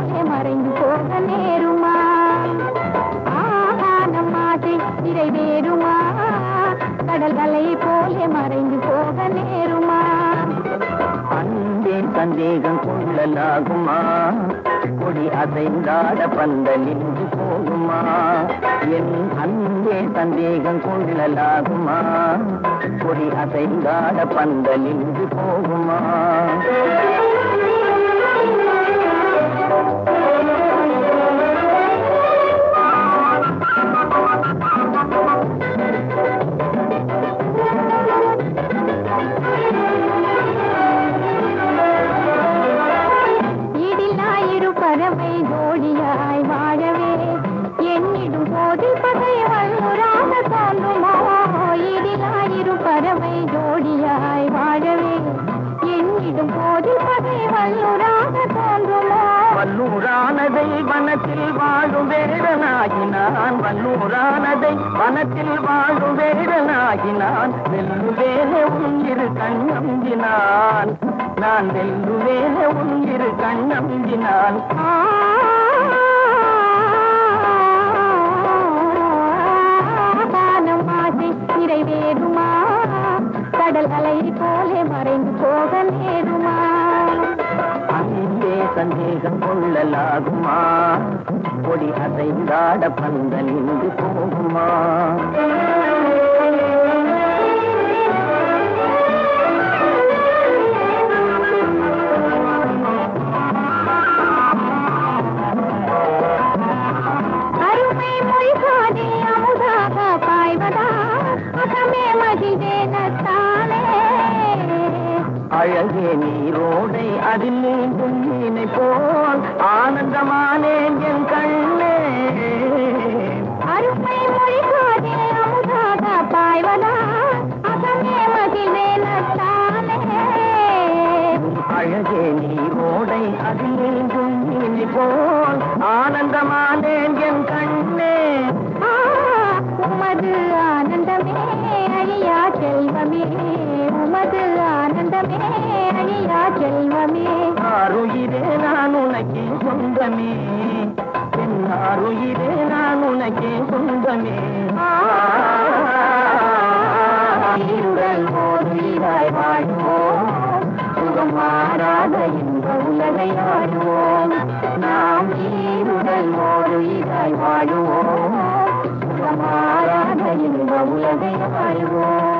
போலே மறைந்து போக நேருமா? ஆகானம் ஆசை நிறைவேறுமா? கடல் அலை போலே மறைந்து போக நேருமா? அன்பே சந்தேகம் கொள்ளலாகுமா? கொடி அசைந்தாட பந்தலின்று போகுமா? என் அன்பே சந்தேகம் கொள்ளலாகுமா? கொடி அசைந்தாட பந்தலின்று போகுமா? பறவை ஜோடியாய் வாழவே. என்னிடும் போது பகை வல்லுறாக தோன்றுமோ? இடிலாயிரு பறவை ஜோடியாய் வாழவே. என்னிடும் போது பகை வல்லுறாக தோன்றுமோ? வல்லூரானதை வனத்தில் வாழும் வேடனாகி நான். வல்லூரானதை வனத்தில் வாழும் வேடனாகி நான். வெல்லுவேனே உன் உன்னிரு கண்ணம்பினான் நான் வெல்லுவேனே கண்ணம்பினான். ஆகானம் ஆசை நிறைவேறுமா? கடல் அலை போலே மறைந்து போக நேருமா? அங்கே சந்தேகம் கொள்ளலாகுமா? கொடி அசைந்தாட பந்தல் இன்று போகுமா? அகமே அழகே நீரோடை அதில் நீங்கும் நீனை போல் ஆனந்தமானே என் கண்ணே. அருமை மொழிகாதே அமுதாக பாய்வதா அகமே மகிழ்வேனத்தானே அழகே நீரோடை அதில் நீங்கும் நீனை போல் ஆனந்தமானே என் கண்ணே. உமது ஆனந்தமே. அழியா செல்வமே உமது ஆனந்தமே அழியா செல்வமே. ஆறுயிரே நான் உனக்கே சொந்தமே. என் ஆறுயிரே நான் உனக்கே சொந்தமே. ஈருடல் ஓதுயிராய் வாழ்வோம். சுகம் மாறாத இன்ப உலகை ஆடுவோம். நாம் ஈருடல் ஓதுயிராய் வாழுவோம். உலகை ஆடுவோம்